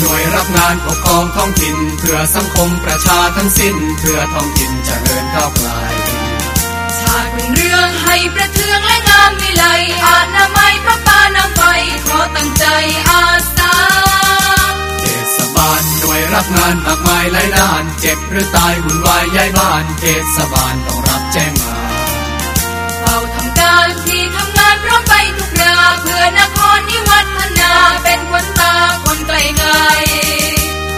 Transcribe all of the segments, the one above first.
หน่วยรับงานปกครองท้องถิ่นเพื่อสังคมประชาทั้งสิ้นเพื่อท้องถิ่นจเจริญก้าวไกลชาติเป็นเรื่องให้ประเทืองและงามวิไลอาณาไม้พระปานำไปขอตั้งใจอาสาเทศบาลหน่วยรับงานมากมายหลายด้าน เจ็บหรือตายหุ่นวายย้ายบ้านเทศบาลต้องรับแจ้งมาเฝ้าทำการที่ทำงานพร้อมไปทุกราเพื่อนคร นิวัฒนาเป็นคนตาคนไกลไกล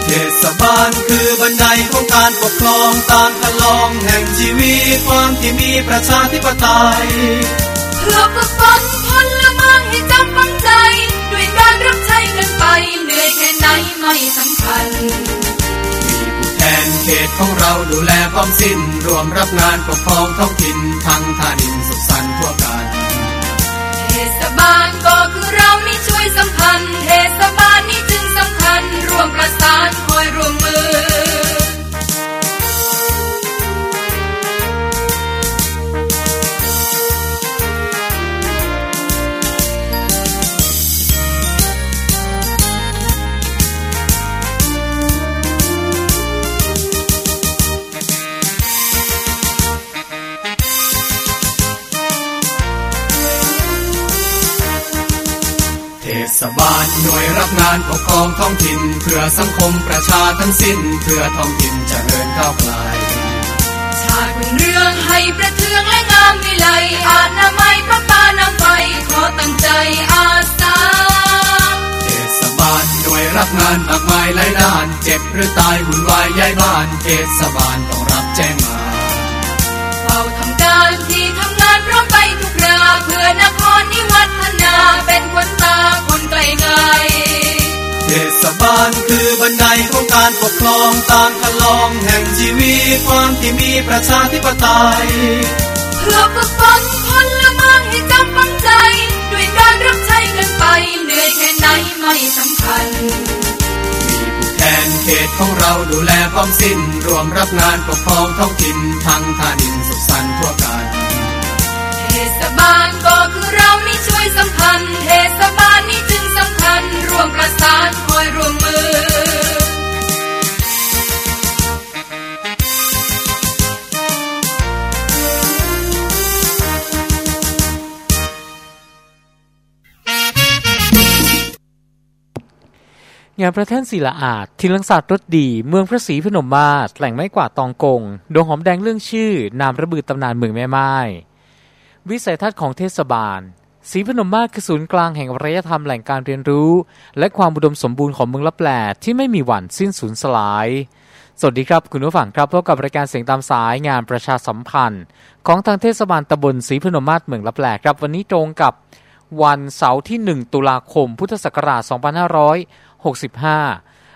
เทศบาลคือบันไดของการปกครองตามคันลองแห่งชีวิตความที่มีประชาธิปไตยเพื่อฝึกฝนพลเมืองให้จำฝังใจ ด้วยการรับใช้กันไปเหนื่อยแค่ไหนไม่สำคัญมีผู้แทนเขตของเราดูแลความสิ้น รวมรับงานปกครองท้องถิ่นทั้งทานินสุขสันต์ทั่วกันเทศ บาลก็คือเรานี่ช่วยสัมพันธ์ เทศบาลนี่จึงสำคัญ รวมประสานคอยรวมมือ ศบาลหน่วยรับงานปกครองท้องถิ่นเพื่อสังคมประชาทั้งสิ้นเพื่อท้องถิ่นเจริญก้าวไกลชาติเป็นเรื่องให้ประเทืองและงามวิไลอาณาไม้พระปานำไปขอตั้งใจอาสาเทศบาลหน่วยรับงานมากมายหลายด้าน เจ็บหรือตายหุ่นวายย้ายบ้านเทศบาลต้องรับแจ้ง พร้อมไปทุกราเพื่อนครนิวัฒนาเป็นคนตาคนไกลไกลเทศบาลคือบันไดของการปกครองตามคันลองแห่งชีวิตความที่มีประชาธิปไตยเพื่อฝึกฝนคนละเมืองให้จำฝังใจด้วยการรับใช้กันไปเหนื่อยแค่ไหนไม่สำคัญมีผู้แทนเขตของเราดูแลความสิ้น รวมรับงานปกครองท้องถิ่นทั้งทานินสุขสันต์ทั่วกันเทศ บาลก็คือเรานี่ช่วยสัมพันธ์เทศบาลนี่จึงสำคัญรวมประสานคอยร่วมมือ งานประเทศศิลาอาดทิลังศาสตร์รถดี เมืองพระศรีพนมมาศแหล่งไม้กวาดตองกงดวงหอมแดงเรื่องชื่อนามระบือตำนานเมืองแม่ไม้ วิสัยทัศน์ของเทศบาลศรีพนมมาศคือศูนย์กลางแห่งอารยธรรมแหล่งการเรียนรู้ และความอุดมสมบูรณ์ของเมืองลับแลที่ไม่มีวันสิ้นสูญสลาย สวัสดีครับ คุณผู้ฟังครับพบกับรายการเสียงตามสายงานประชาสัมพันธ์ ของทางเทศบาลตำบลศรีพนมมาศเมืองลับแลครับ วันนี้ตรงกับวันเสาร์ที่ 1 ตุลาคม พุทธศักราช 2565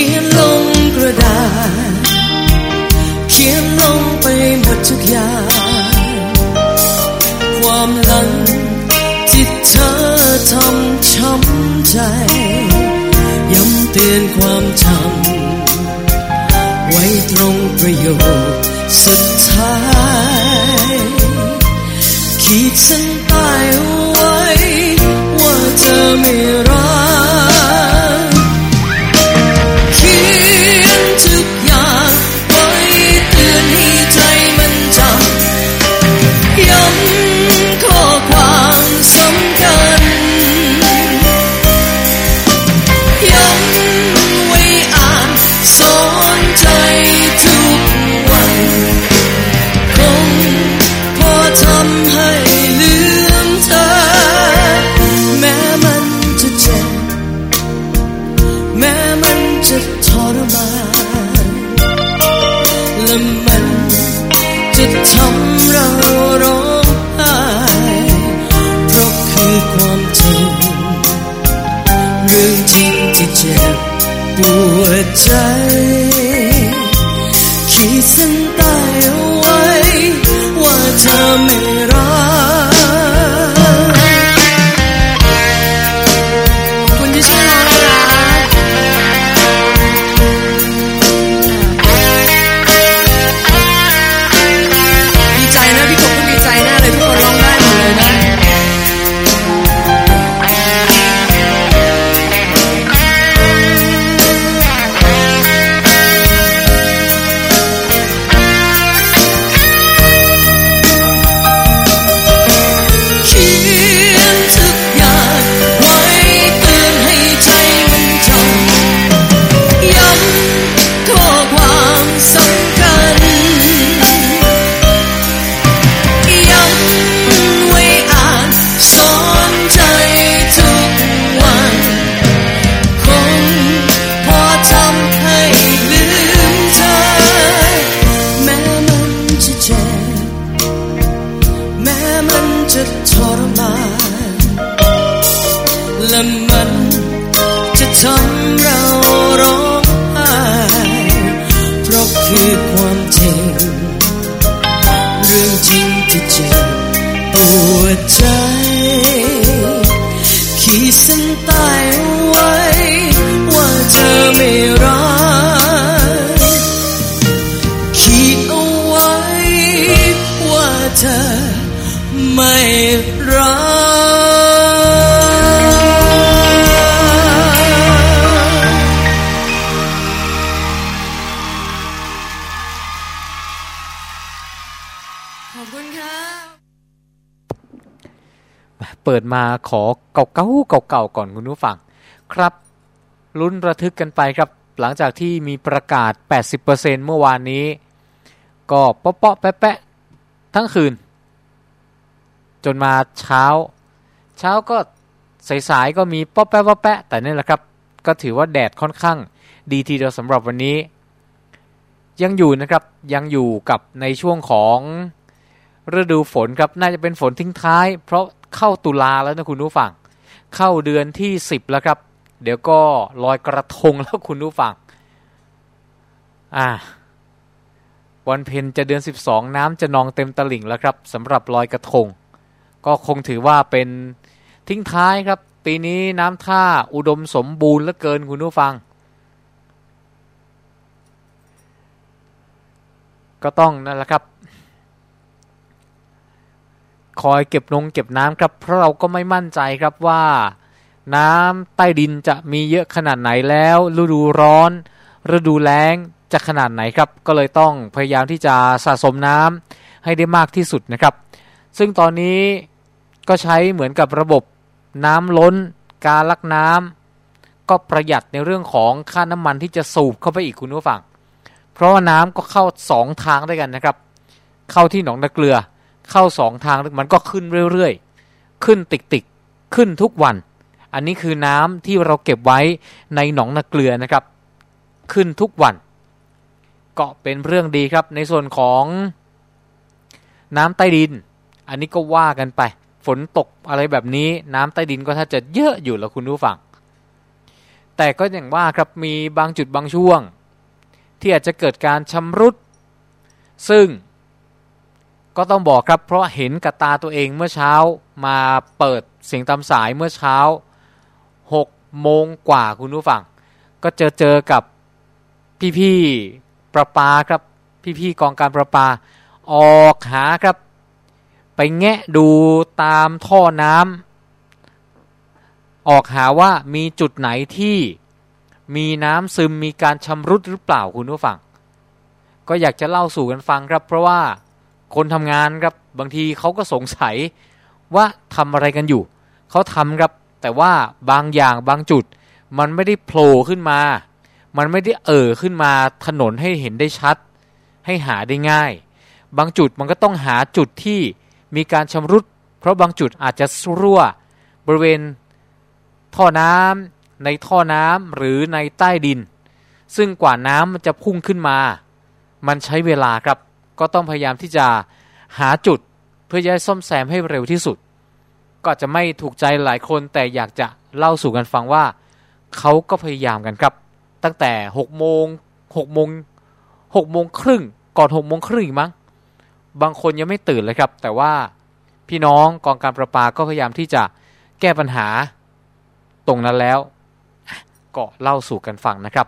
ขียนลงกระดาษ เขียนลงไปหมดทุกอย่าง ความหลังที่เธอทำช้ำใจ ย้ำเตือนความจำไว้ตรงประโยคสุดท้าย ขีดเส้นใต้เอาไว้ว่าเธอไม่รัก ปว ดมาขอเก่าๆเก่าๆก่อนคุณผู้ฟัง ครับลุ้นระทึกกันไปครับ หลังจากที่มีประกาศ 80%เมื่อวานนี้ ก็เปาะๆแปะๆทั้งคืน จนมาเช้า เช้าก็สายๆก็มีป๊อปแปะป๊อปแปะแต่นี่แหละครับ ก็ถือว่าแดดค่อนข้างดีทีเดียวสำหรับวันนี้ ยังอยู่นะครับยังอยู่กับในช่วงของฤดูฝนครับน่าจะเป็นฝนทิ้งท้าย เพราะ เข้าตุลาแล้วนะคุณผู้ฟัง เข้าเดือนที่10แล้วครับ เดี๋ยวก็ลอยกระทงแล้วคุณผู้ฟัง อ่าวันเพ็ญจะเดือน 12 น้ำจะนองเต็มตลิ่งแล้วครับสำหรับลอยกระทง ก็คงถือว่าเป็นทิ้งท้ายครับ ปีนี้น้ำท่าอุดมสมบูรณ์เหลือเกินคุณผู้ฟัง ก็ต้องนั่นแหละครับ คอยเก็บนงเก็บน้ำครับ เพราะเราก็ไม่มั่นใจครับว่า น้ำใต้ดินจะมีเยอะขนาดไหนแล้ว ฤดูร้อน ฤดูแล้งจะขนาดไหนครับ ก็เลยต้องพยายามที่จะสะสมน้ำให้ได้มากที่สุดนะครับ ซึ่งตอนนี้ก็ใช้เหมือนกับระบบน้ำล้น การลักน้ำก็ประหยัดในเรื่องของค่าน้ำมันที่จะสูบเข้าไปอีกคุณผู้ฟัง เพราะว่าน้ำก็เข้าสองทางด้วยกันนะครับ เข้าที่หนองนาเกลือ เข้าสองทางมันก็ขึ้นเรื่อยๆ ขึ้นติกๆขึ้นทุกวัน อันนี้คือน้ำที่เราเก็บไว้ในหนองนาเกลือนะครับ ขึ้นทุกวัน ก็เป็นเรื่องดีครับ ในส่วนของน้ำใต้ดิน อันนี้ก็ว่ากันไป ฝนตกอะไรแบบนี้น้ำใต้ดินก็ถ้าจะเยอะอยู่แล้วคุณผู้ฟัง แต่ก็อย่างว่าครับมีบางจุดบางช่วง ที่อาจจะเกิดการชำรุด ซึ่ง ก็ต้องบอกครับ เพราะเห็นกับตาตัวเองเมื่อเช้ามาเปิดเสียงตามสายเมื่อเช้า6โมงกว่าคุณผู้ฟัง ก็เจอเจอกับพี่ๆประปาครับ พี่ๆกองการประปา ออกหาครับ ไปแงะดูตามท่อน้ำออกหาว่ามีจุดไหนที่มีน้ำซึมมีการชำรุดหรือเปล่าคุณผู้ฟัง ก็อยากจะเล่าสู่กันฟังครับ เพราะว่า คนทำงานครับบางทีเขาก็สงสัยว่าทำอะไรกันอยู่ เขาทำครับแต่ว่าบางอย่างบางจุด มันไม่ได้โผล่ขึ้นมา มันไม่ได้เอ่อขึ้นมาถนนให้เห็นได้ชัด ให้หาได้ง่าย บางจุดมันก็ต้องหาจุดที่มีการชำรุด เพราะบางจุดอาจจะรั่ว บริเวณท่อน้ำในท่อน้ำหรือในใต้ดิน ซึ่งกว่าน้ำมันจะพุ่งขึ้นมา มันใช้เวลาครับ ก็ต้องพยายามที่จะหาจุดเพื่อจะซ่อมแซมให้เร็วที่สุด ก็จะไม่ถูกใจหลายคนแต่อยากจะเล่าสู่กันฟังว่าเขาก็พยายามกันครับ ตั้งแต่6โมง6โมง6โมงครึ่งก่อน6โมงครึ่งอีกมั้งบางคนยังไม่ตื่นเลยครับ แต่ว่าพี่น้องกองการประปาก็พยายามที่จะแก้ปัญหาตรงนั้นแล้วก็เล่าสู่กันฟังนะครับ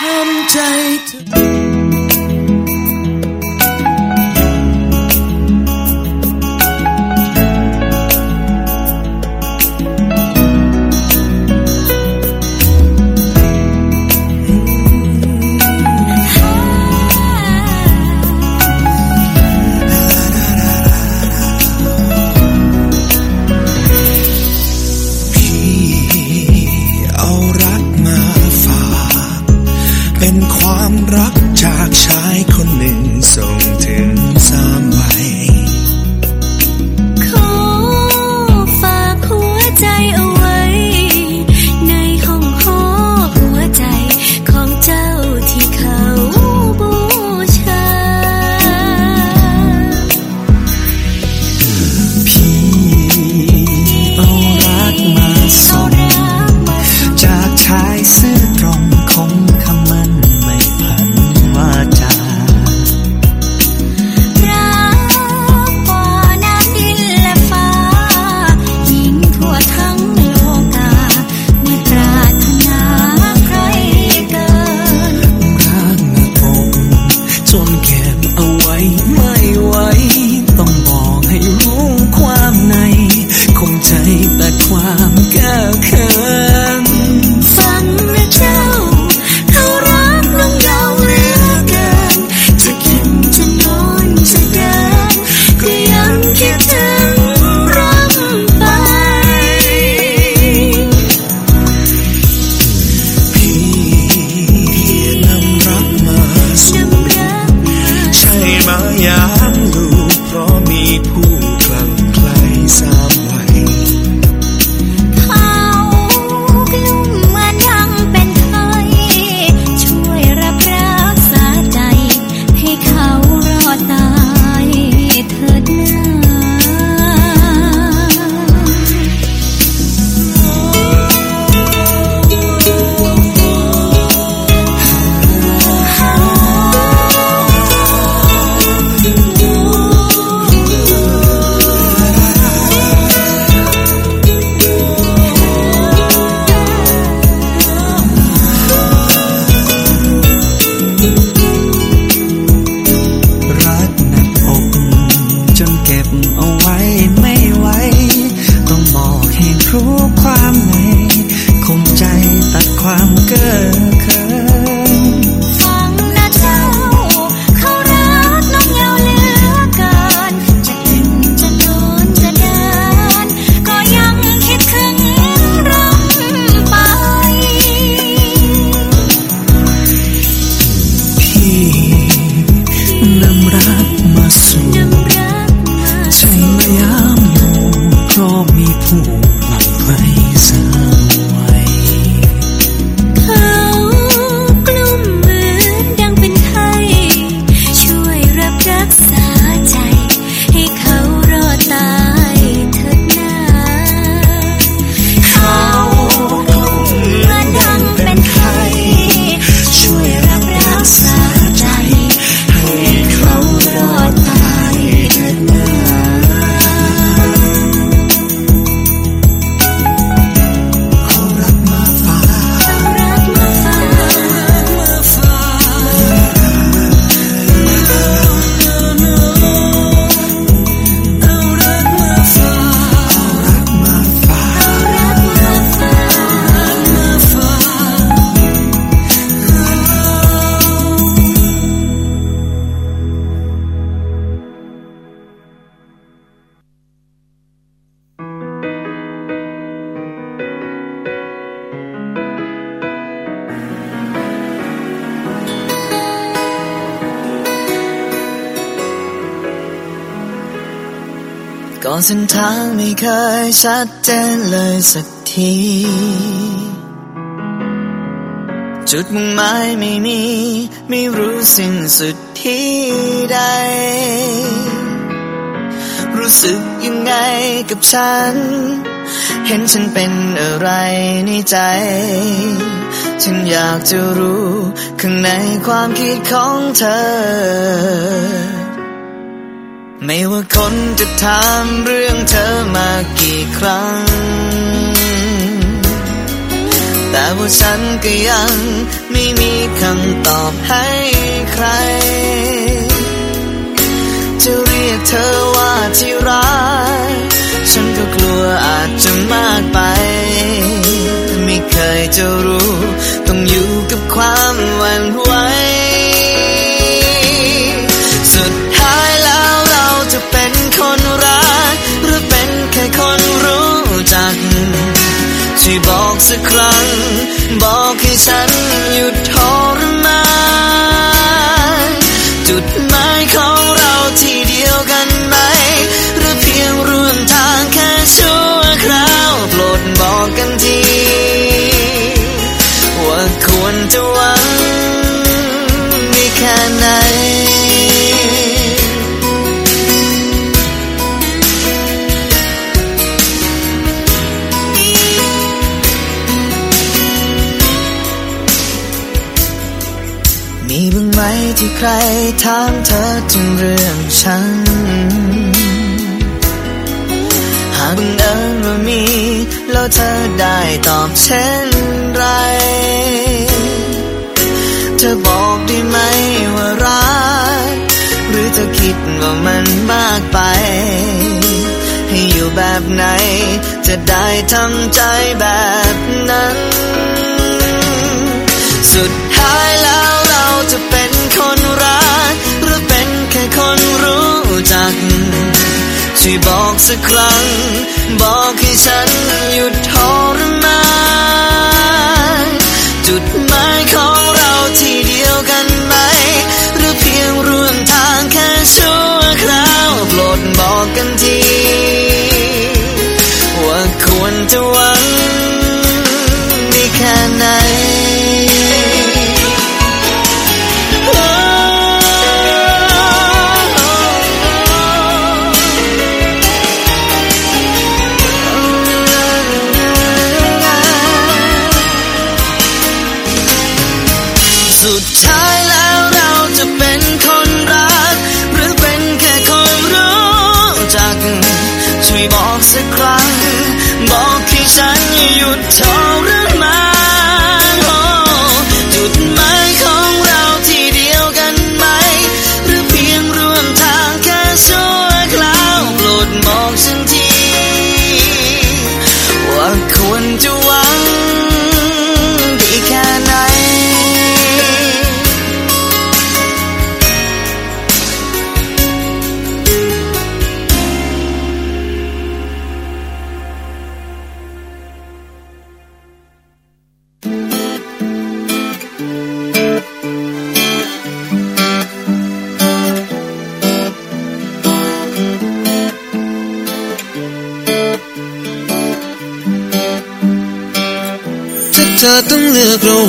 ห้ามใจเธอ เคยชัดเจนเลยสักที จุดมุ่งหมายไม่มี ไม่รู้สิ้นสุดที่ใด รู้สึกยังไงกับฉัน เห็นฉันเป็นอะไรในใจ ฉันอยากจะรู้ ข้างในความคิดของเธอ ไม่ว่าคนจะถามเรื่องเธอมากี่ครั้ง แต่ว่าฉันก็ยังไม่มีคำตอบให้ใคร จะเรียกเธอว่าที่รัก ฉันก็กลัวอาจจะมากไป ไม่เคยจะรู้ ต้องอยู่กับความหวั่นไหว ช่วยบอกสักครั้ง บอกให้ฉันหยุดท ใครถามเธอถึงเรื่องฉัน หากบังเอิญว่ามี แล้วเธอได้ตอบเช่นไร เธอบอกได้ไหมว่ารัก หรือเธอคิดว่ามันมากไป ให้อยู่แบบไหน จะได้ทำใจแบบนั้น สุดท้าย ช่วยบอกสักครั้ง บอกให้ฉันหยุดท้อ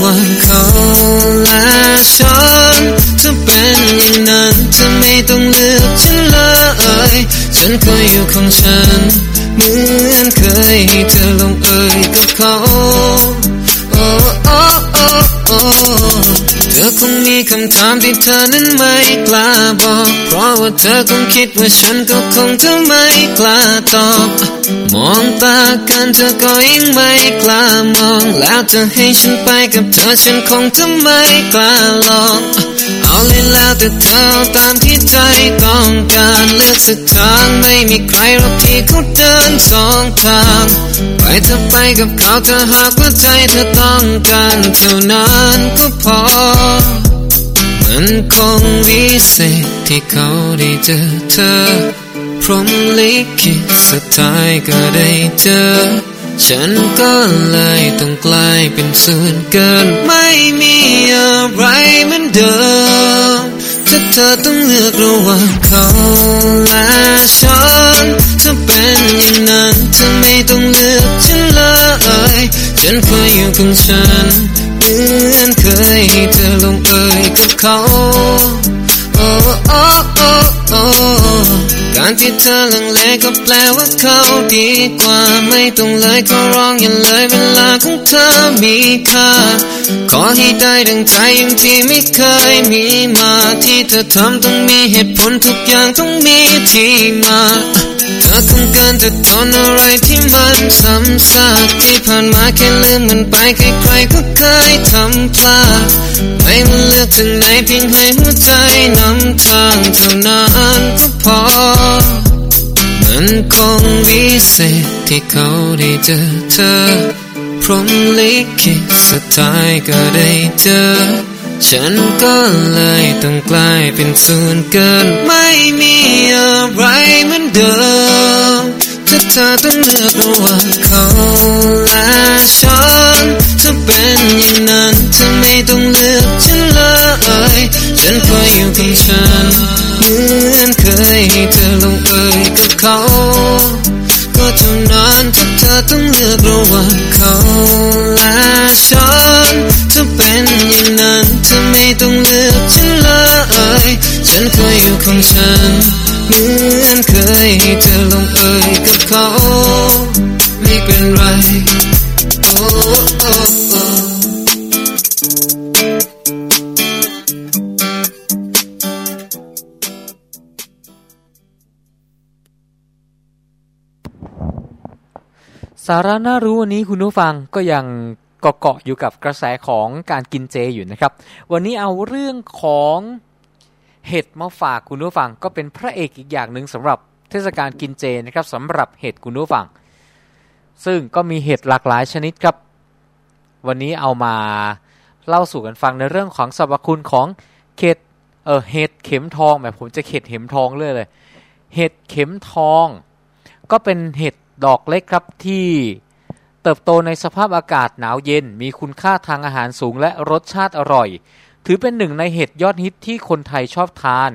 ว่าเขาและฉันจะเป็นอย่างนั้นจะไม่ต้องเลือกฉันเลยฉันก็อยู่ของฉัน เหมือนเคยให้เธอลงเอยกับเขา oh oh oh oh คงมีคำถามที่เธอนั้นไม่กล้าบอก เพราะว่าเธอคงคิดว่าฉันก็คงจะไม่กล้าตอบ มองตากันเธอก็ยังไม่กล้ามอง แล้วเธอให้ฉันไปกับเธอฉันคงจะไม่กล้าลอง อาเลยแล้วแต่เธอเอาตามที่ใจต้องการเลือกสักทางไม่มีใครหรอกที่เขาเดินสองทางไปเธอไปกับเขาเธอหากว่าใจเธอต้องการเท่านั้นก็พอ มันคงวิเศษที่เขาได้เจอเธอ พรหมลิขิตสุดท้ายก็ได้เจอ ฉันก็เลยต้องกลายเป็นส่วนเกิน ไม่มีอะไรเหมือนเดิม ถ้าเธอต้องเลือกระหว่างเขาและฉัน ถ้าเป็นอย่างนั้นเธอไม่ต้องเลือกฉันเลยฉันคอยอยู่กับฉันเหมือนเคยให้เธอลงเอยกับเขา oh, oh, oh, oh. การที่เธอลังเลก็แปลว่าเขาดีกว่าไม่ต้องเลยขอร้องอย่าเลยเวลาของเธอมีค่าขอให้ได้ดังใจอย่างที่ไม่เคยมีมาที่เธอทำต้องมีเหตุผลทุกอย่างต้องมีที่มาหากต้องการจะทนอะไรที่มันซ้ำซากที่ผ่านมาแค่ลืมมันไปใครๆก็เคยทำพลาด ไม่มันเลือกจากไหนเพียงให้หัวใจนำทางเท่านั้นก็พอ มันคงวิเศษที่เขาได้เจอเธอ พรหมลิขิตสุดท้ายก็ได้เจอ ฉันก็เลยต้องกลายเป็นส่วนเกิน ไม่มีอะไรเหมือนเดิม ถ้าเธอต้องเลือกระหว่าง เคยให้เธอลงเอยกับเขา ก็เท่านั้นถ้าเธอต้องเลือกระหว่างเขาและฉันถ้าเป็นอย่างนั้นเธอไม่ต้องเลือกฉันเลยฉันเคยอยู่ของฉันเหมือนเคยให้เธอลงเอยกับเขา ไม่เป็นไร สาระน่ารู้วันนี้คุณผู้ฟังก็ยังเกาะอยู่กับกระแสของการกินเจอยู่นะครับ วันนี้เอาเรื่องของเห็ดมาฝากคุณผู้ฟังก็เป็นพระเอกอีกอย่างหนึ่งสำหรับเทศกาลกินเจนะครับสำหรับเห็ดคุณผู้ฟัง ซึ่งก็มีเห็ดหลากหลายชนิดครับ วันนี้เอามาเล่าสู่กันฟังในเรื่องของสรรพคุณของเห็ดเออเห็ดเข็มทองแบบผมจะเห็ดเข็มทองเลยเลย เห็ดเข็มทอง ก็เป็นเห็ด ดอกเล็กครับที่เติบโตในสภาพอากาศหนาวเย็น มีคุณค่าทางอาหารสูงและรสชาติอร่อย ถือเป็นหนึ่งในเห็ดยอดฮิตที่คนไทยชอบทาน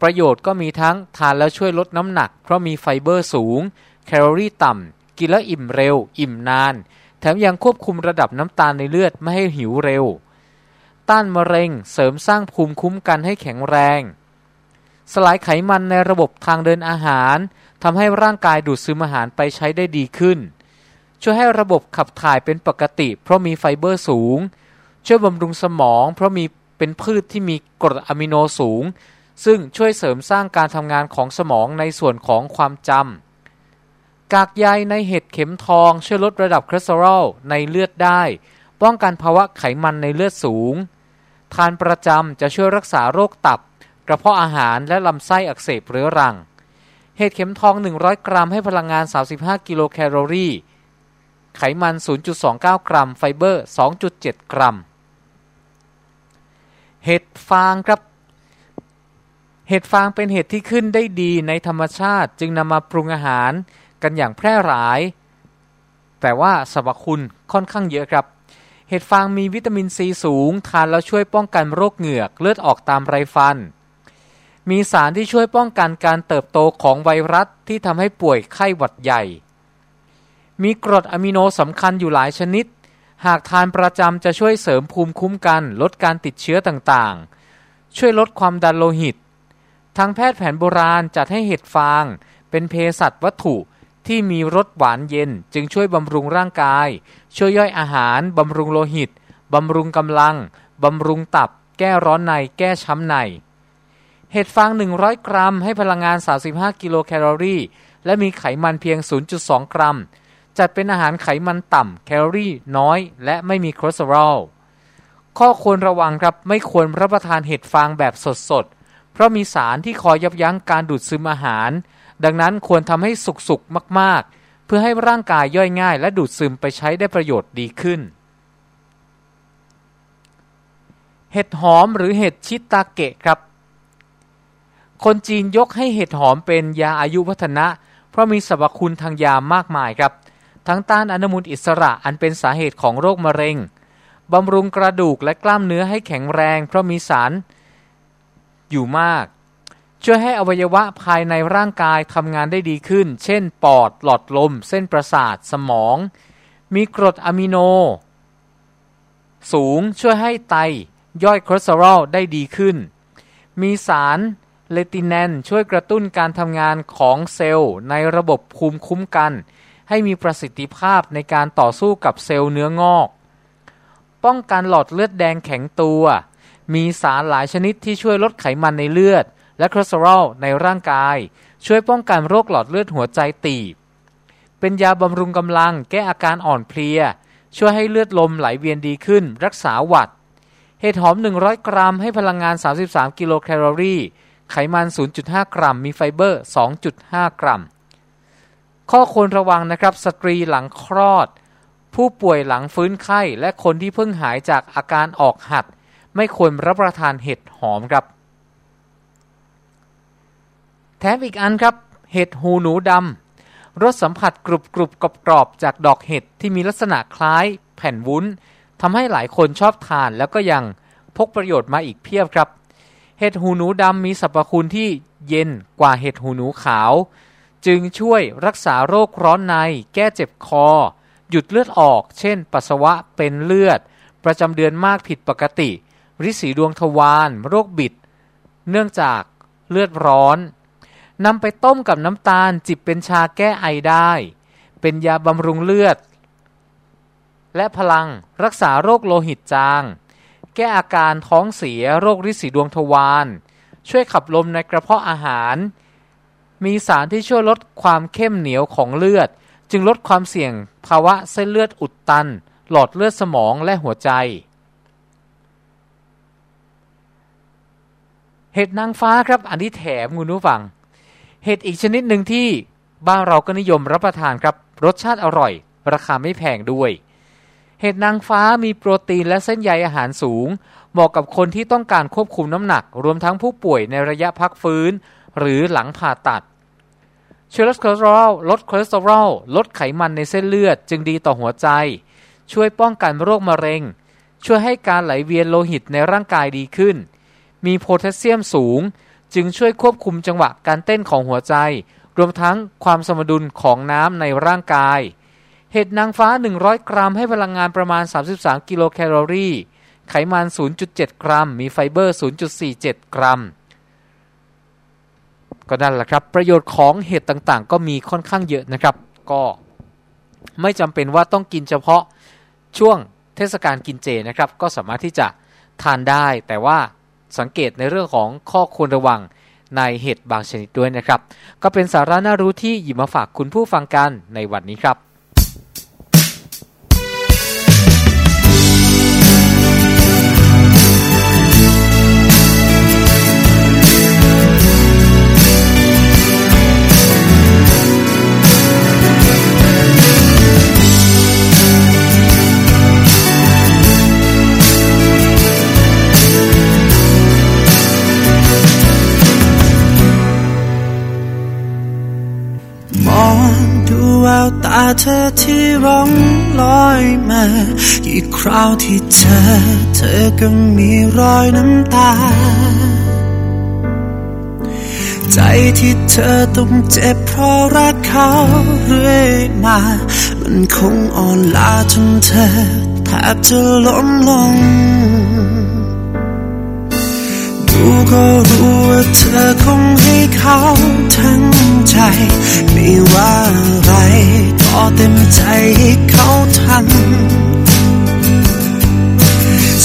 ประโยชน์ก็มีทั้งทานแล้วช่วยลดน้ำหนัก เพราะมีไฟเบอร์สูง แคลอรี่ต่ำ กินแล้วอิ่มเร็ว อิ่มนาน แถมยังควบคุมระดับน้ำตาลในเลือดไม่ให้หิวเร็ว ต้านมะเร็ง เสริมสร้างภูมิคุ้มกันให้แข็งแรง สลายไขมันในระบบทางเดินอาหาร ทำให้ร่างกายดูดซึมอาหารไปใช้ได้ดีขึ้น ช่วยให้ระบบขับถ่ายเป็นปกติ เพราะมีไฟเบอร์สูง ช่วยบำรุงสมอง เพราะมีเป็นพืชที่มีกรดอะมิโนสูง ซึ่งช่วยเสริมสร้างการทำงานของสมองในส่วนของความจำกากใยในเห็ดเข็มทอง ช่วยลดระดับคอเลสเตอรอลในเลือดได้ ป้องกันภาวะไขมันในเลือดสูง ทานประจำจะช่วยรักษาโรคตับ กระเพาะอาหารและลำไส้อักเสบเรื้อรัง เห็ดเข็มทอง 100 กรัมให้พลังงาน 35 กิโลแคลอรี่ ไขมัน 0.29 กรัม ไฟเบอร์ 2.7 กรัม เห็ดฟางครับ เห็ดฟางเป็นเห็ดที่ขึ้นได้ดีในธรรมชาติจึงนำมาปรุงอาหารกันอย่างแพร่หลาย แต่ว่าสรรพคุณค่อนข้างเยอะครับเห็ดฟางมีวิตามินซีสูง ทานแล้วช่วยป้องกันโรคเหงือก เลือดออกตามไรฟัน มีสารที่ช่วยป้องกันการเติบโตของไวรัสที่ทำให้ป่วยไข้หวัดใหญ่ มีกรดอะมิโนสำคัญอยู่หลายชนิด หากทานประจำจะช่วยเสริมภูมิคุ้มกัน ลดการติดเชื้อต่างๆ ช่วยลดความดันโลหิต ทางแพทย์แผนโบราณจัดให้เห็ดฟาง เป็นเภสัชวัตถุที่มีรสหวานเย็นจึงช่วยบำรุงร่างกาย ช่วยย่อยอาหาร บำรุงโลหิต บำรุงกำลัง บำรุงตับ แก้ร้อนใน แก้ช้ำใน เห็ดฟาง 100 กรัม ให้พลังงาน 35 กิโลแคลอรี่ และมีไขมันเพียง 0.2 กรัม จัดเป็นอาหารไขมันต่ำ แคลอรี่น้อย และไม่มีคอเลสเตอรอล ข้อควรระวังครับ ไม่ควรรับประทานเห็ดฟางแบบสดๆ เพราะมีสารที่คอยยับยั้งการดูดซึมอาหาร ดังนั้นควรทำให้สุกๆ มากๆ เพื่อให้ร่างกายย่อยง่าย และดูดซึมไปใช้ได้ประโยชน์ดีขึ้น เห็ดหอมหรือเห็ดชิตาเกะครับ คนจีนยกให้เห็ดหอมเป็นยาอายุวัฒนะ เพราะมีสรรพคุณทางยามากมายครับ ทั้งต้านอนุมูลอิสระอันเป็นสาเหตุของโรคมะเร็งบำรุงกระดูกและกล้ามเนื้อให้แข็งแรง เพราะมีสารอยู่มาก ช่วยให้อวัยวะภายในร่างกายทำงานได้ดีขึ้น เช่น ปอด หลอดลม เส้นประสาท สมอง มีกรดอะมิโน สูงช่วยให้ไตย่อยคอเลสเตอรอลได้ดีขึ้น มีสาร lentinan ช่วยกระตุ้นการทำงานของเซลล์ในระบบภูมิคุ้มกัน ให้มีประสิทธิภาพในการต่อสู้กับเซลล์เนื้องอก ป้องกันหลอดเลือดแดงแข็งตัว มีสารหลายชนิดที่ช่วยลดไขมันในเลือด และคอเลสเตอรอลในร่างกาย ช่วยป้องกันโรคหลอดเลือดหัวใจตีบ เป็นยาบำรุงกำลังแก้อาการอ่อนเพลีย ช่วยให้เลือดลมไหลเวียนดีขึ้น รักษาหวัด เห็ดหอม 100 กรัมให้พลังงาน 33 กิโลแคลอรี่ ไขมัน 0.5 กรัม มีไฟเบอร์ 2.5 กรัม ข้อควรระวังนะครับ สตรีหลังคลอด ผู้ป่วยหลังฟื้นไข้ และคนที่เพิ่งหายจากอาการออกหัด ไม่ควรรับประทานเห็ดหอมครับ แถมอีกอันครับ เห็ดหูหนูดำรสสัมผัสกรุบกรุบกรอบกรอบจากดอกเห็ดที่มีลักษณะคล้ายแผ่นวุ้นทำให้หลายคนชอบทานแล้วก็ยังพกประโยชน์มาอีกเพียบครับ เห็ดหูหนูดำมีสรรพคุณที่เย็นกว่าเห็ดหูหนูขาว จึงช่วยรักษาโรคร้อนใน แก้เจ็บคอ หยุดเลือดออก เช่น ปัสสาวะเป็นเลือด ประจำเดือนมากผิดปกติ ริสีดวงทวารโรคบิด เนื่องจากเลือดร้อนนำไปต้มกับน้ำตาลจิบเป็นชาแก้ไอได้ เป็นยาบำรุงเลือด และพลังรักษาโรคโลหิตจาง แก้อาการท้องเสียโรคริดสีดวงทวาร ช่วยขับลมในกระเพาะอาหาร มีสารที่ช่วยลดความเข้มเหนียวของเลือด จึงลดความเสี่ยงภาวะเส้นเลือดอุดตัน หลอดเลือดสมองและหัวใจ เห็ดนางฟ้าครับอันที่แถมคุณผู้ฟัง เห็ดอีกชนิดหนึ่งที่บ้านเราก็นิยมรับประทานครับ รสชาติอร่อย ราคาไม่แพงด้วย เห็ดนางฟ้ามีโปรตีนและเส้นใยอาหารสูง เหมาะกับคนที่ต้องการควบคุมน้ำหนัก รวมทั้งผู้ป่วยในระยะพักฟื้น หรือหลังผ่าตัดช่วยลดคอเลสเตอรอลลดคอเลสเตอรอลลดไขมันในเส้นเลือดจึงดีต่อหัวใจ ช่วยป้องกันโรคมะเร็ง ช่วยให้การไหลเวียนโลหิตในร่างกายดีขึ้น มีโพแทสเซียมสูง จึงช่วยควบคุมจังหวะการเต้นของหัวใจ รวมทั้งความสมดุลของน้ำในร่างกาย เห็ดนางฟ้า 100 กรัม ให้พลังงานประมาณ 33 กิโลแคลอรี่ ไขมัน 0.7 กรัม มีไฟเบอร์ 0.47 กรัม ก็นั่นแหละครับ ประโยชน์ของเห็ดต่างๆ ก็มีค่อนข้างเยอะนะครับ ก็ไม่จำเป็นว่าต้องกินเฉพาะช่วงเทศกาลกินเจนะครับ ก็สามารถที่จะทานได้ แต่ว่าสังเกตในเรื่องของข้อควรระวังในเห็ดบางชนิดด้วยนะครับ ก็เป็นสาระน่ารู้ที่หยิบมาฝากคุณผู้ฟังกันในวันนี้ครับ ววตาเธอที่ร้องลอยมากี่คราวที่เธอเธอก็มีรอยน้ำตา ใจที่เธอต้องเจ็บเพราะรักเขาเรื่อยมา มันคงอ่อนล้าจนเธอแทบจะล้มลง ดูก็รู้ว่าเธอคงให้เขาทั้งใจ ไม่ว่าอะไรก็เต็มใจให้เขาทำ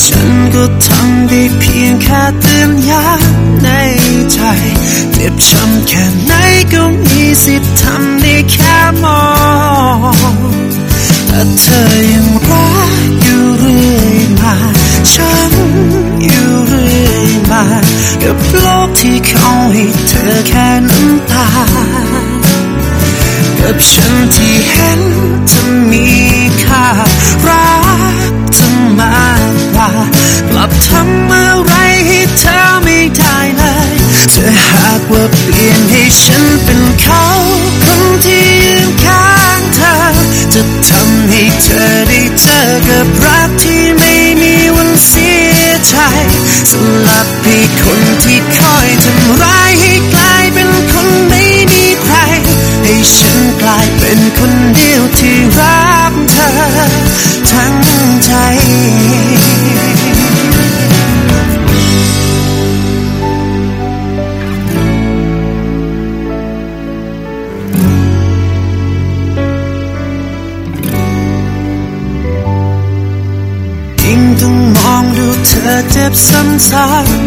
ฉันก็ทำได้เพียงแค่เตือนย้ำในใจเจ็บช้ำแค่ไหนก็มีสิทธิ์ทำได้แค่มองแต่เธอยังรักอยู่เรื่อยมา ฉันอยู่ มากับโลกที่เขาให้เธอแค่น้ำตา กับฉันที่เห็นเธอมีค่า รักเธอมากกว่ากลับทำอะไรให้เธอไม่ได้เลยถ้าหากว่าเปลี่ยนให้ฉันเป็นเขาคนที่ยืนข้างเธอ จะทำให้เธอได้เจอกับรักที่ไม่มีวันเสีย ใจสลับพี่คนที่คอยทำร้าย บ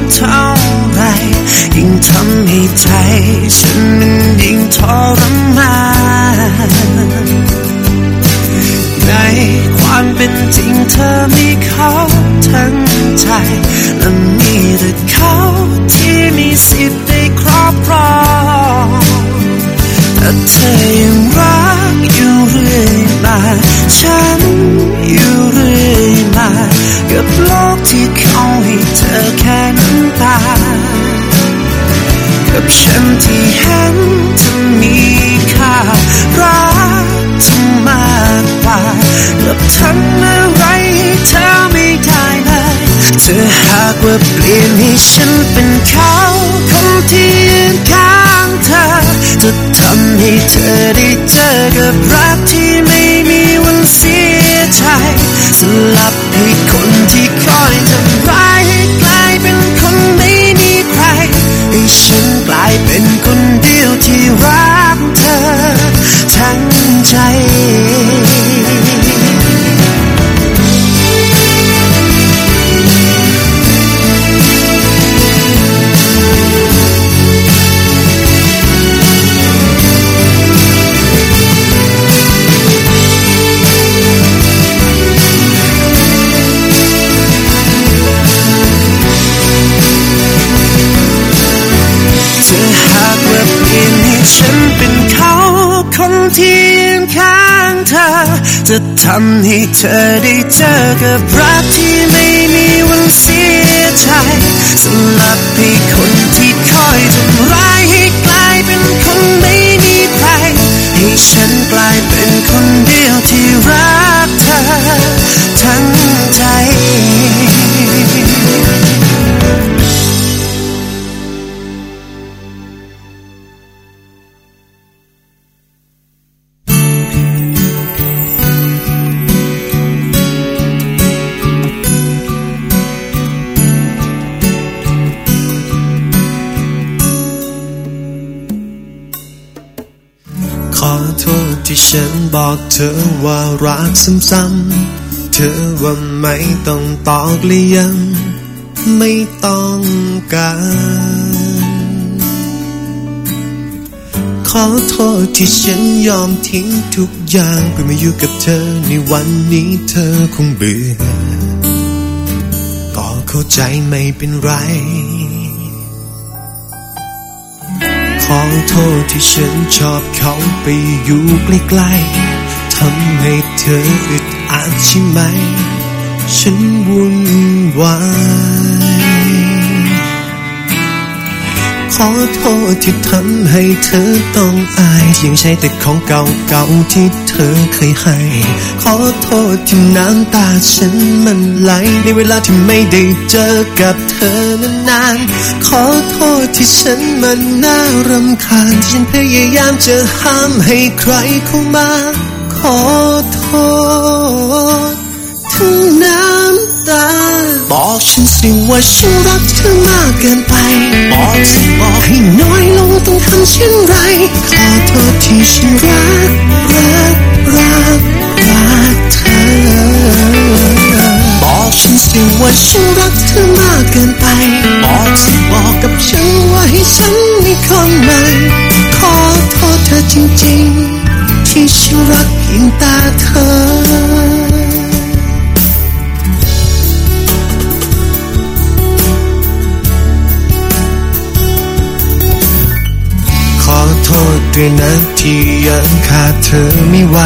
ให้เธอได้เจอกับรักที่ไม่มีวันเสียใจสลับให้คนที่คอยทำร้ายให้กลายเป็นคนไม่มีใครให้ฉันกลาย บอกเธอว่ารักซ้ำๆ เธอว่าไม่ต้องตอกหรือยัง ไม่ต้องการ ขอโทษที่ฉันยอมทิ้งทุกอย่างเพื่อมาอยู่กับเธอในวันนี้เธอคงเบื่อ ก็เข้าใจไม่เป็นไร ขอโทษที่ฉันชอบเขาไปอยู่ใกล้ๆทำให้เธออึดอัดใช่ไหม ฉันวุ่นวาย ขอโทษที่ทำให้เธอต้องอายยังใช้แต่ของเก่าๆที่เธอเคยให้ ขอโทษที่น้ำตาฉันมันไหลในเวลาที่ไม่ได้เจอกับเธอนานๆขอโทษที่ฉันมันน่ารำคาญฉันพยายามจะห้ามให้ใครเข้ามา ขอโทษทั้งน้ำ ตา บอกฉันสิว่าฉันรักเธอมากเกินไป บอกสิบอกให้น้อยลงต้องทำเช่นไร ขอโทษที่ฉันรัก รัก รัก รักเธอบอกฉันสิว่าฉันรักเธอมากเกินไป บอกสิบอกกับฉันว่าให้ฉันมีคนใหม่ ขอโทษเธอจริงๆ ที่ฉันรักเพียงตาเธอ ด้วยนะที่ยังขาดเธอไม่ไหว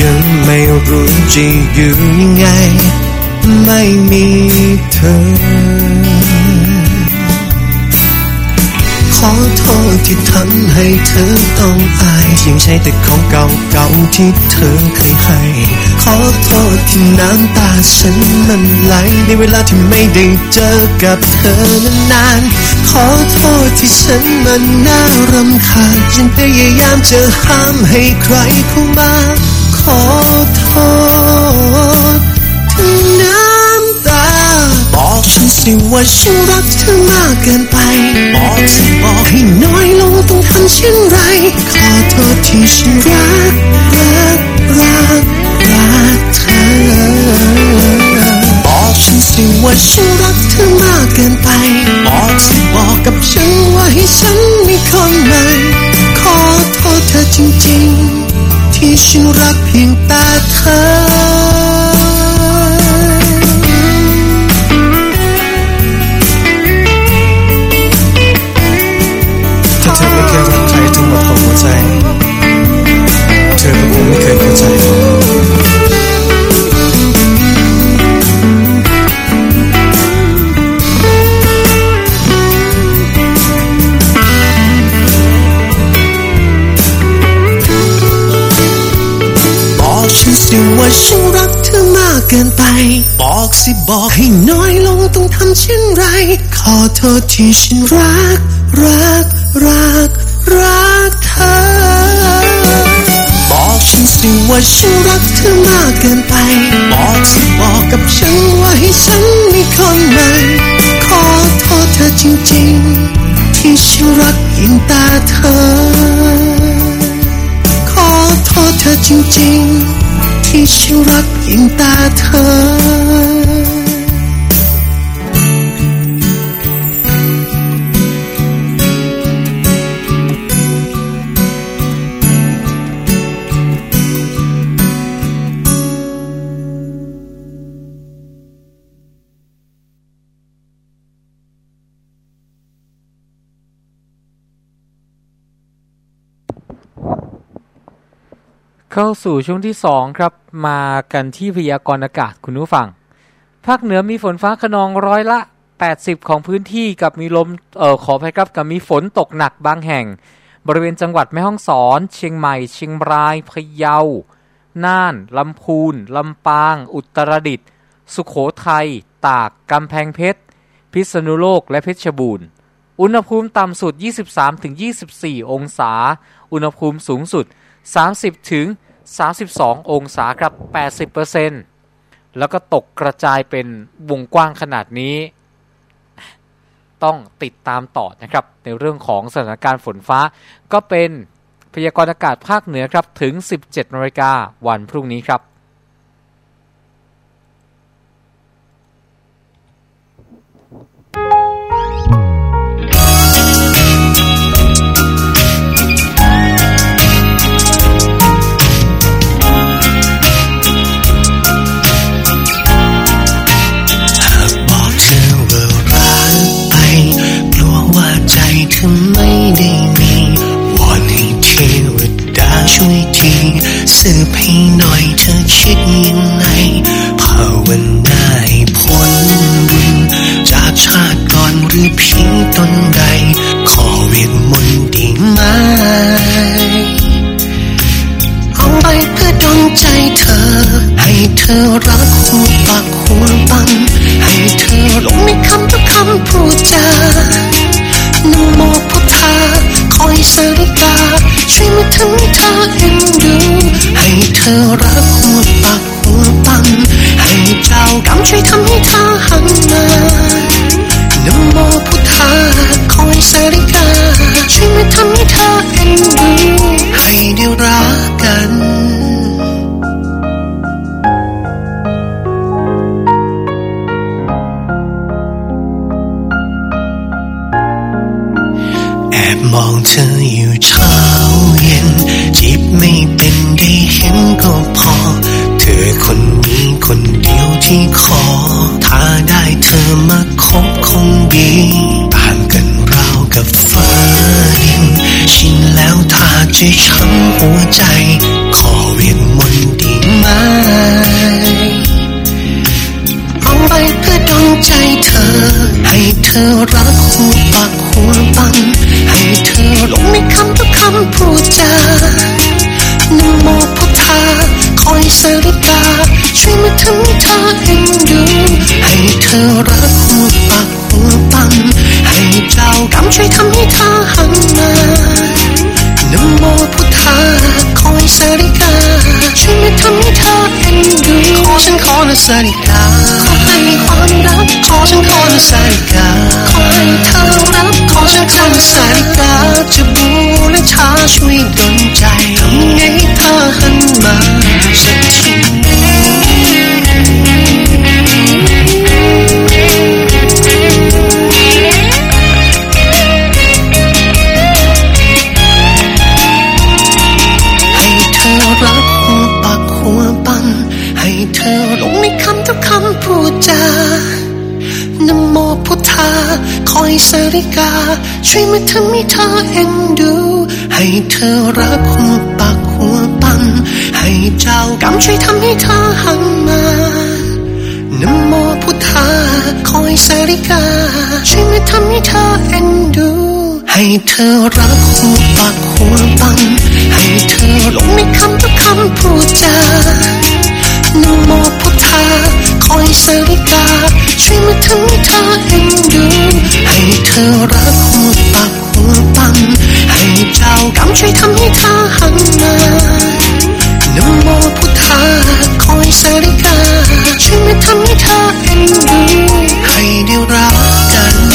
ยังไม่รู้จะอยู่ยังไง ไม่มีเธอ ขอโทษที่ทำให้เธอต้องอายยังใช้แต่ของเก่าๆที่เธอเคยให้ ขอโทษที่น้ำตาฉันมันไหลในเวลาที่ไม่ได้เจอกับเธอนานๆ ขอโทษที่ฉันมันน่ารำคาญยังพยายามจะห้ามให้ใครเข้ามา ขอโทษทั้งน้ำ บอกฉันสิว่าฉันรักเธอมากเกินไป บอกสิบอกให้น้อยลงต้องทำเช่นไร ขอโทษที่ฉันรัก รัก รัก รักเธอ บอกฉันสิว่าฉันรักเธอมากเกินไป บอกสิบอกกับฉันว่าให้ฉันมีคนใหม่ ขอโทษเธอจริงๆ ที่ฉันรักเพียงแต่เธอ เกินไป บอกสิบอกให้น้อยลงต้องทำเช่นไร ขอโทษที่ฉันรัก รัก รัก รักเธอ บอกฉันสิว่าฉันรักเธอมากเกินไป บอกสิบอกกับฉันว่าให้ฉันมีคนใหม่ ขอโทษเธอจริงๆ ที่ฉันรักยิ่งต่เธอ ขอโทษเธอจริงๆ ที่ฉันรักยิ่ เข้าสู่ช่วงที่สองครับ มากันที่พยากรณ์อากาศคุณผู้ฟัง ภาคเหนือมีฝนฟ้าขนองร้อยละ 80 ของพื้นที่กับมีลมเอ่อขออภัยครับกับมีฝนตกหนักบางแห่ง บริเวณจังหวัดแม่ฮ่องสอน เชียงใหม่ เชียงรายพะเยา น่าน ลำพูน ลำปาง อุตรดิตถ์สุขโขทัย ตาก กำแพงเพชร พิษณุโลก และเพชรบูรณ์ อุณหภูมิต่ำสุด 23-24 องศา อุณหภูมิสูงสุด 30 ถึง 32 องศาครับ 80%แล้วก็ตกกระจายเป็นวงกว้างขนาดนี้ ต้องติดตามต่อนะครับ ในเรื่องของสถานการณ์ฝนฟ้า ก็เป็นพยากรณ์อากาศภาคเหนือครับ ถึง 17นาฬิกาวันพรุ่งนี้ครับาริกา ขอให้ความรักขอฉันคนสาริกา ขอให้เธอรักขอฉันคนสาริกา จะบูและชาช่วยดลใจ ริกา ช่วยมาทำให้เธอเอ็นดู ให้เธอรักหัวปากหัวปันให้เจ้ากรรมช่วยทำให้เธอหันมานโมพุทธาคอยสริกา ช่วยมาทำให้เธอเอ็นดู ให้เธอรักหัวปากหัวปันให้เธอหลงในคำทุกคำพูดจานโมพุทธา คอยสริกาช่วยมาทำให้เธอเอ็นดู ให้เธอรักหัวปากหัวปันให้เจ้ากรรมช่วยทำให้เธอหันมานโมพุทธาคอยสริกาช่วยมาทำให้เธอเอ็นดู ให้ได้รักกัน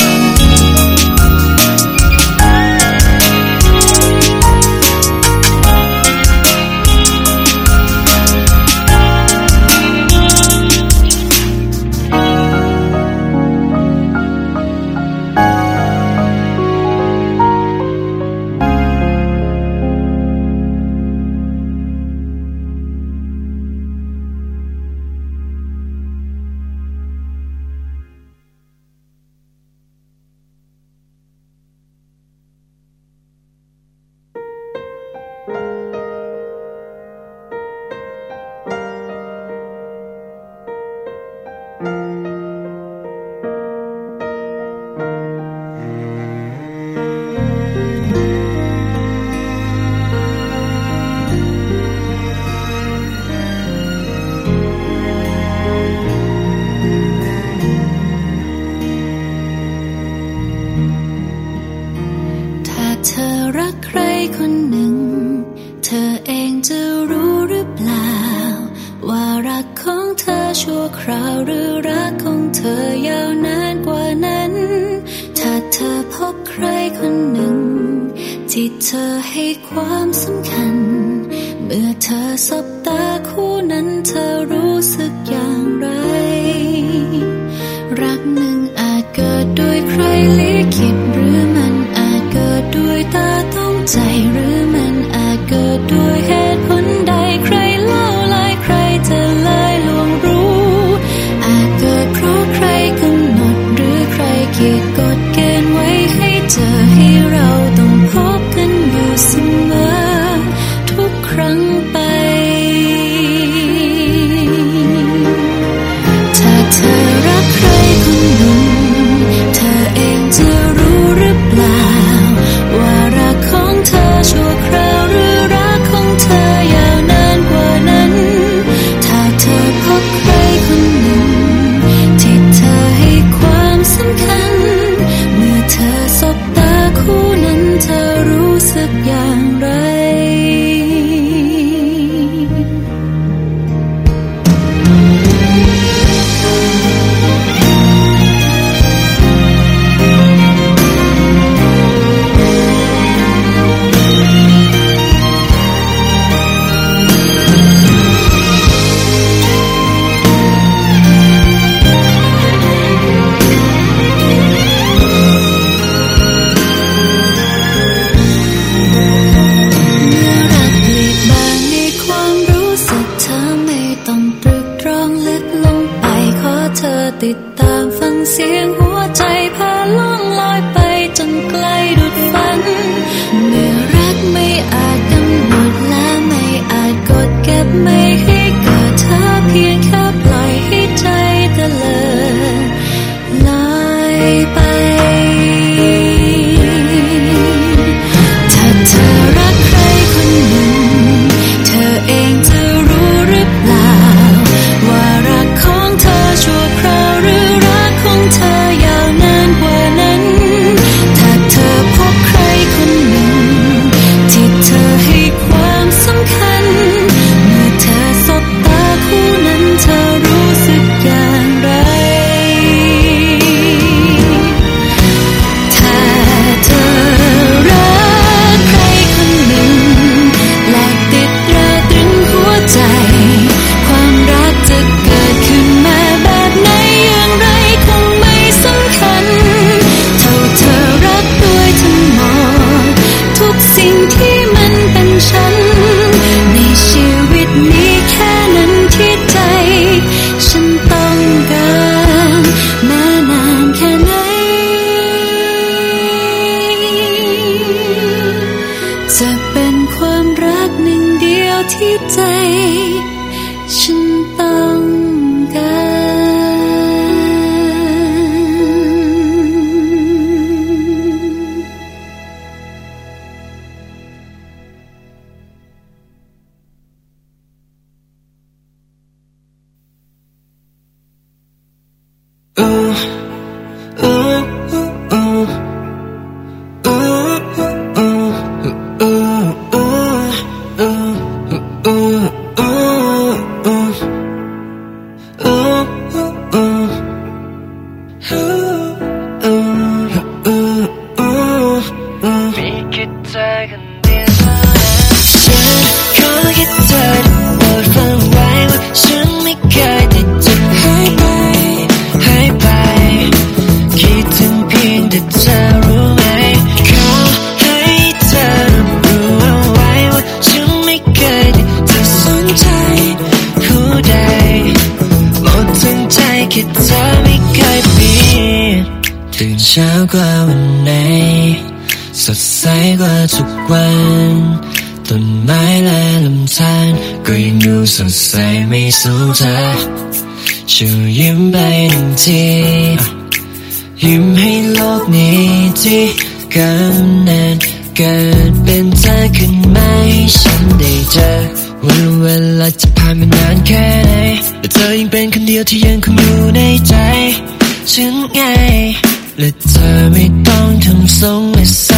และเธอไม่ต้องทำทรงสัยใส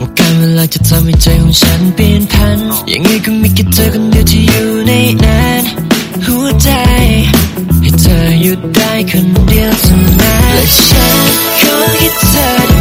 ว่าการเวลาจะทำให้ใจของฉันเปลี่ยนพันยังไงก็ไม่แค่เจอคนเดียวที่อยู่ในนั้นหัวใจ ให้เธออยู่ได้คนเดียวเท่านั้นและฉันขอแค่เธอ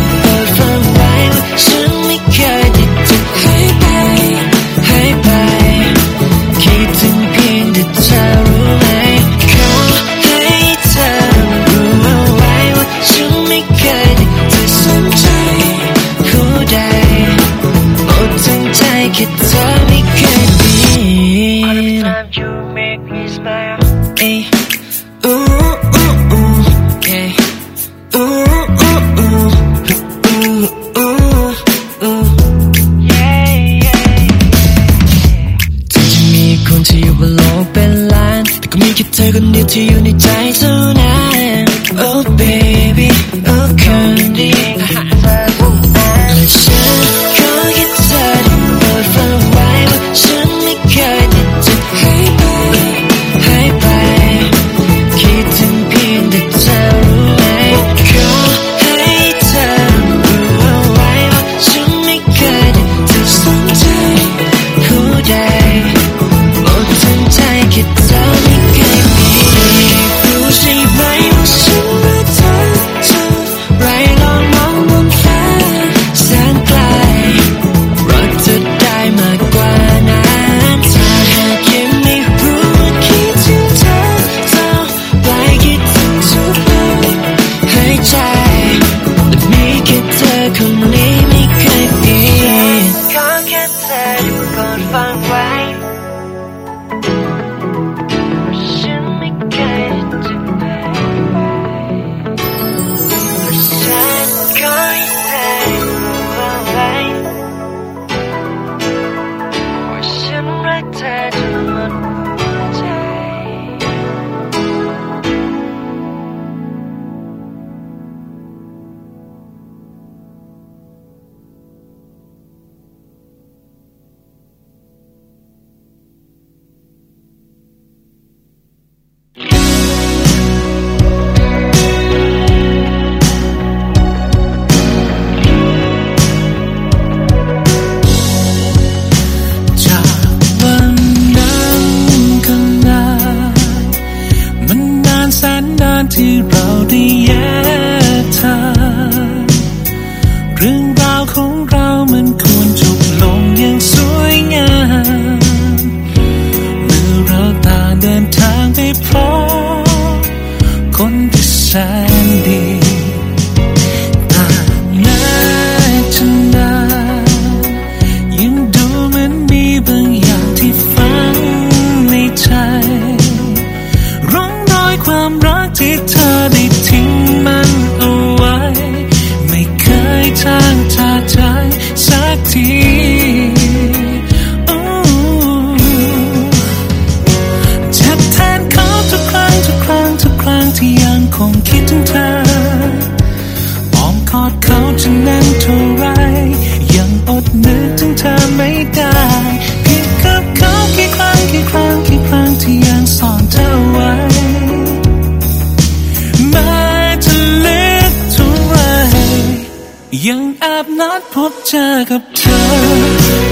ยังแอบนัดพบเจอกับเธอ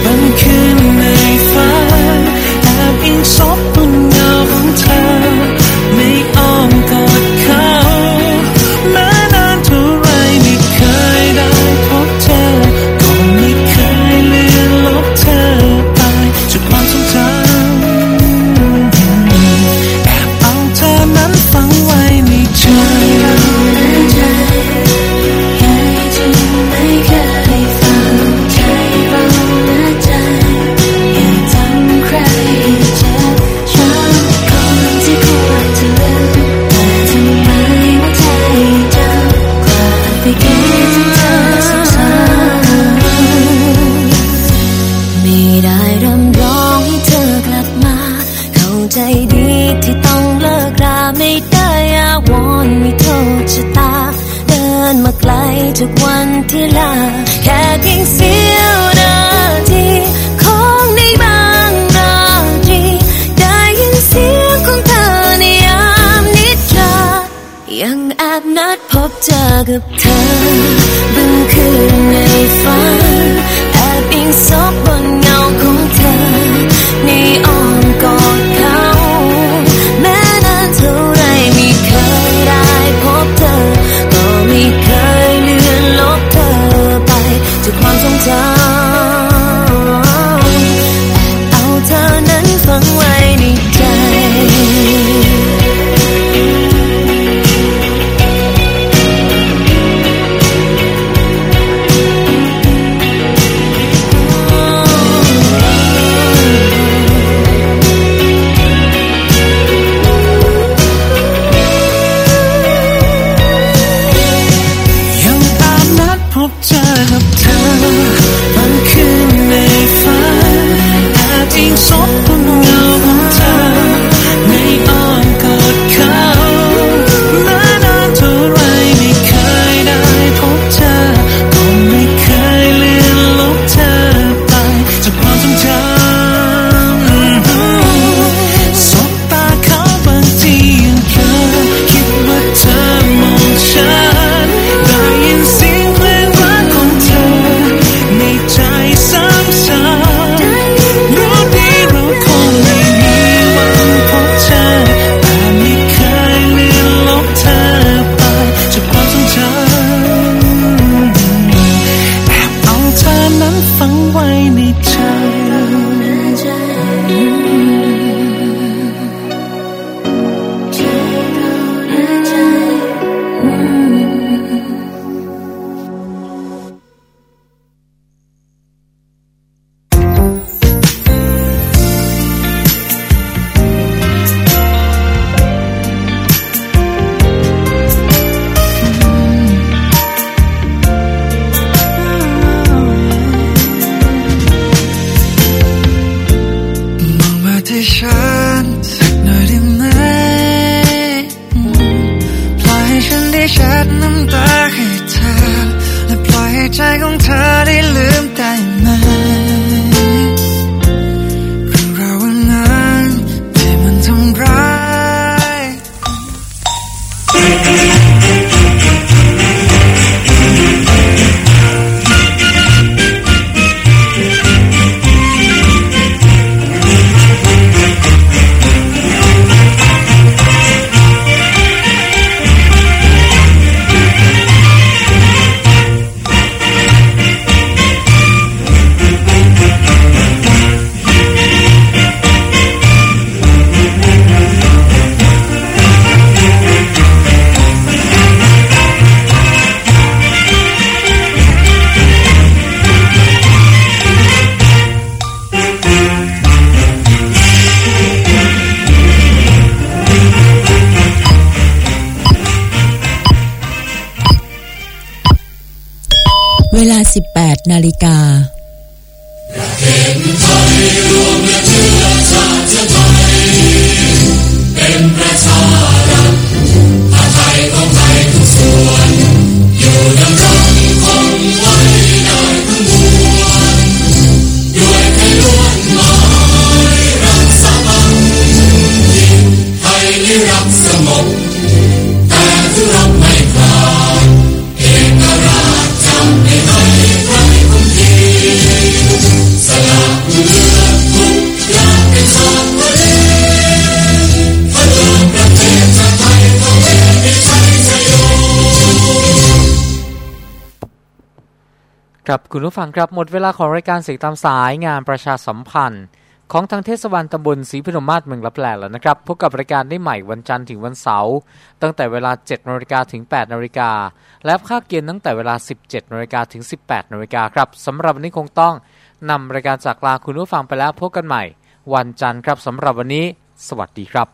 บางคืนในฝันแอบอิงซบบนเงาของเธอ ผู้ฟังครับหมดเวลาของรายการเสียงตามสายงานประชาสัมพันธ์ ของทางเทศบาลตำบลศรีพนมมาศเมืองลับแลแล้วนะครับ พบกับรายการได้ใหม่วันจันทร์ถึงวันเสาร์ตั้งแต่เวลา 7นาฬิกาถึง 8นาฬิกาและค่าเกียนตั้งแต่เวลา 17นาฬิกาถึง 18นาฬิกาครับสำหรับวันนี้คงต้องนำรายการจากลาคุณผู้ฟังไปแล้วพบกันใหม่ วันจันทร์ครับสำหรับวันนี้ สวัสดีครับ